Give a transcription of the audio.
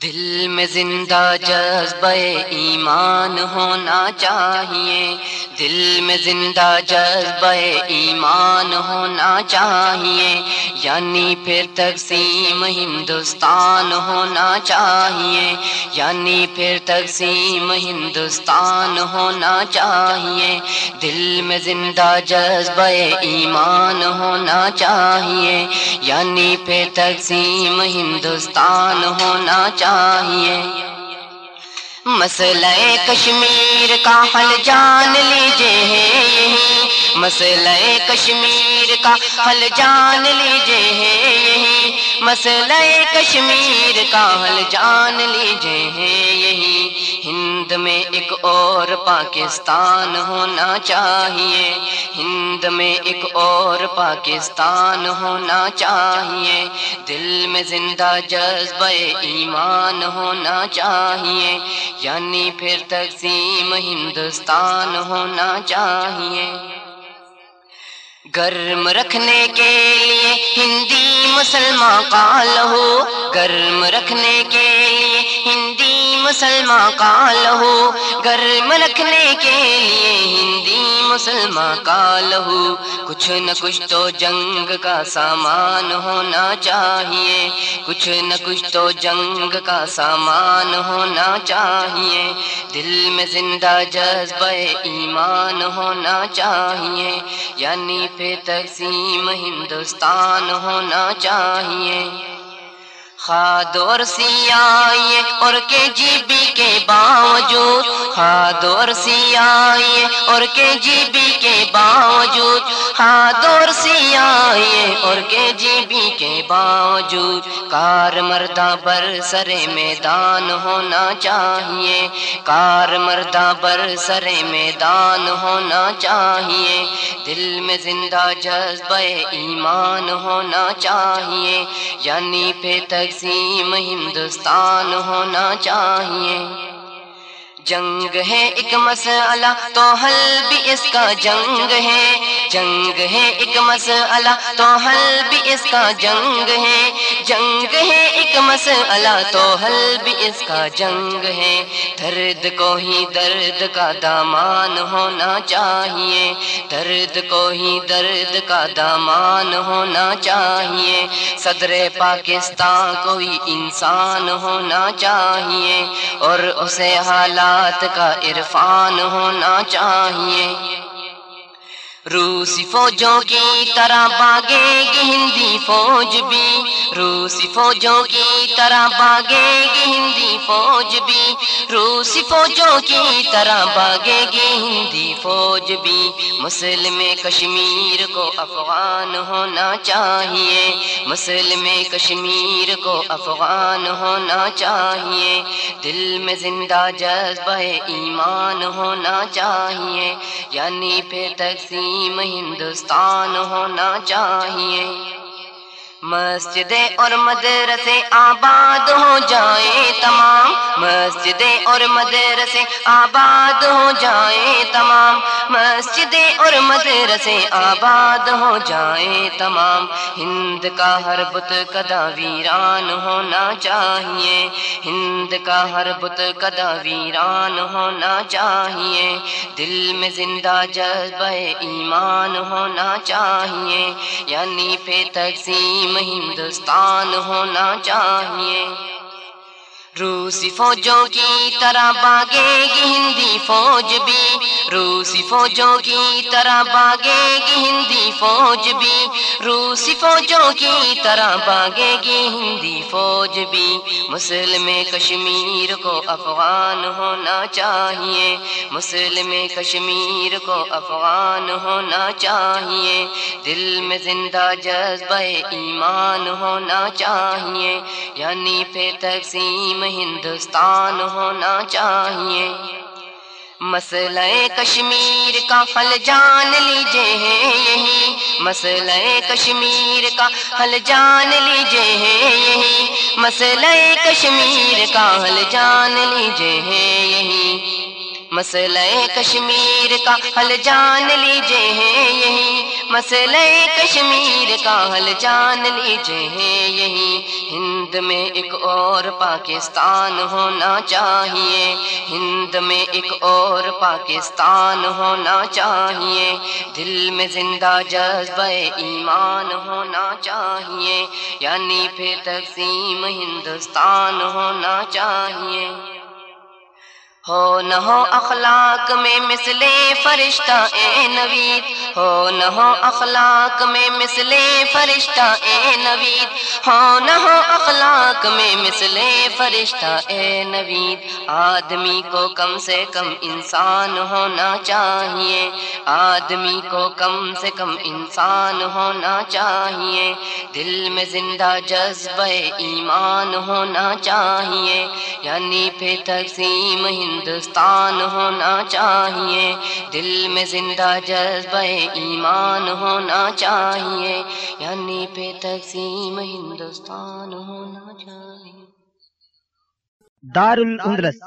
دل میں زندہ جذبہ ایمان ہونا چاہیے۔ دل میں زندہ جذبہ ایمان ہونا چاہیے۔ یعنی پھر تقسیم ہندوستان ہونا چاہیے۔ یعنی پھر تقسیم ہندوستان ہونا چاہیے۔ دل میں زندہ جذبہ ایمان ہونا چاہیے۔ یعنی پھر تقسیم ہندوستان ہونا چاہیے۔ مسئلہ کشمیر کا حل جان لیجیے یہی مسئلہ کشمیر کا حل جان لیجیے یہی مسئلہ کشمیر کا حل جان لیجیے یہی ہند میں ایک اور پاکستان ہونا چاہیے۔ ہند میں ایک اور پاکستان ہونا چاہیے۔ دل میں زندہ جذبہ ایمان ہونا چاہیے۔ یعنی پھر تقسیم ہندوستان ہونا چاہیے۔ گرم رکھنے کے لیے ہندی مسلمان کا لہو گرم رکھنے کے لیے ہندی مسلمان کا لہو گرم رکھنے کے لیے ہندی مسلمان کا لہو۔ کچھ نہ کچھ تو جنگ کا سامان ہونا چاہیے۔ کچھ نہ کچھ تو جنگ کا سامان ہونا چاہیے۔ دل میں زندہ جذبہ ایمان ہونا چاہیے۔ یعنی پھر تقسیم ہندوستان ہونا چاہیے۔ خاد اور سیائے اور کے جی بی کے باوجود، خاد اور سیائے اور کے جی بی کے باوجود، خاد اور سیائے اور کے جی بی کے باوجود، کار مردہ بر سر میدان ہونا چاہیے، کار مردہ بر سر میدان ہونا چاہیے، دل میں زندہ جذبہ ایمان ہونا چاہیے یعنی پہ تک نسیم ہندوستان ہونا چاہیے۔ جنگ ہے ایک مسئلہ تو حل بھی اس کا جنگ ہے۔ جنگ ہے ایک مسئلہ تو حل بھی اس کا جنگ ہے۔ جنگ ہے ایک مسئلہ تو حل بھی اس کا جنگ ہے۔ درد کو ہی درد کا دامان ہونا چاہیے۔ درد کو ہی درد کا دامان ہونا چاہیے۔ صدر پاکستان کوئی انسان ہونا چاہیے۔ اور اسے حالات کا عرفان ہونا چاہیے۔ روسی فوجوں کی طرح باغے گی، ہندی فوج بھی۔ روسی فوجوں کی طرح باغے گی، ہندی فوج بھی۔ روسی فوجوں کی طرح باغے گی، ہندی فوج بھی۔ مسلم کشمیر کو افغان ہونا چاہیے۔ مسلم کشمیر کو افغان ہونا چاہیے۔ دل میں زندہ جذبہ ایمان ہونا چاہیے۔ یعنی پھر تقسیم ہندوستان ہونا چاہیے۔ مسجدیں اور مدرسے آباد ہو جائیں تمام۔ مسجدیں اور مدرسے آباد ہو جائیں تمام۔ مسجدیں اور مدرسے آباد ہو جائیں تمام۔ ہند کا ہر بت کدا ویران ہونا چاہیے۔ ہند کا ہر بت کدا ویران ہونا چاہیے۔ دل میں زندہ جذبہ ایمان ہونا چاہیے۔ یعنی پہ تقسیم ہندوستان ہونا چاہیے۔ روسی فوجوں کی طرح باغے گی ہندی فوج بھی، روسی فوجوں کی طرح باغے گی ہندی فوج بھی، روسی فوجوں کی طرح باغے گی ہندی فوج بھی۔ مسلم کشمیر کو افغان ہونا چاہیے، مسلم کشمیر کو افغان ہونا چاہیے۔ دل میں زندہ جذبہ ایمان ہونا چاہیے یعنی پھر تقسیم ہندوستان ہونا چاہیے۔ مسئلہ کشمیر کا حل جان لیجیے یہی۔ مسئلہ کشمیر کا حل جان لیجیے یہی۔ مسئلہ کشمیر کا حل جان لیجیے یہی۔ مسئلہ کشمیر کا حل جان لیجے ہیں یہی۔ مسئلہ کشمیر کا حل جان لیجے ہیں یہی ہند میں ایک اور پاکستان ہونا چاہیے۔ ہند میں ایک اور پاکستان ہونا چاہیے۔ دل میں زندہ جذبہ ایمان ہونا چاہیے یعنی پھر تقسیم ہندوستان ہونا چاہیے۔ ہو نہ ہو اخلاق میں مثل فرشتہ اے نوید، ہو نہ ہو اخلاق میں مثل فرشتہ اے نوید، ہو نہ ہو اخلاق میں مثل فرشتہ اے نوید۔ آدمی کو کم سے کم انسان ہونا چاہیے، آدمی کو کم سے کم انسان ہونا چاہیے۔ دل میں زندہ جذبہ ایمان ہونا چاہیے یعنی پھر تقسیم ہندوستان ہونا چاہیے۔ دل میں زندہ جذبہ ایمان ہونا چاہیے۔ یعنی پہ تقسیم ہندوستان ہونا چاہیے۔ دار الاندلس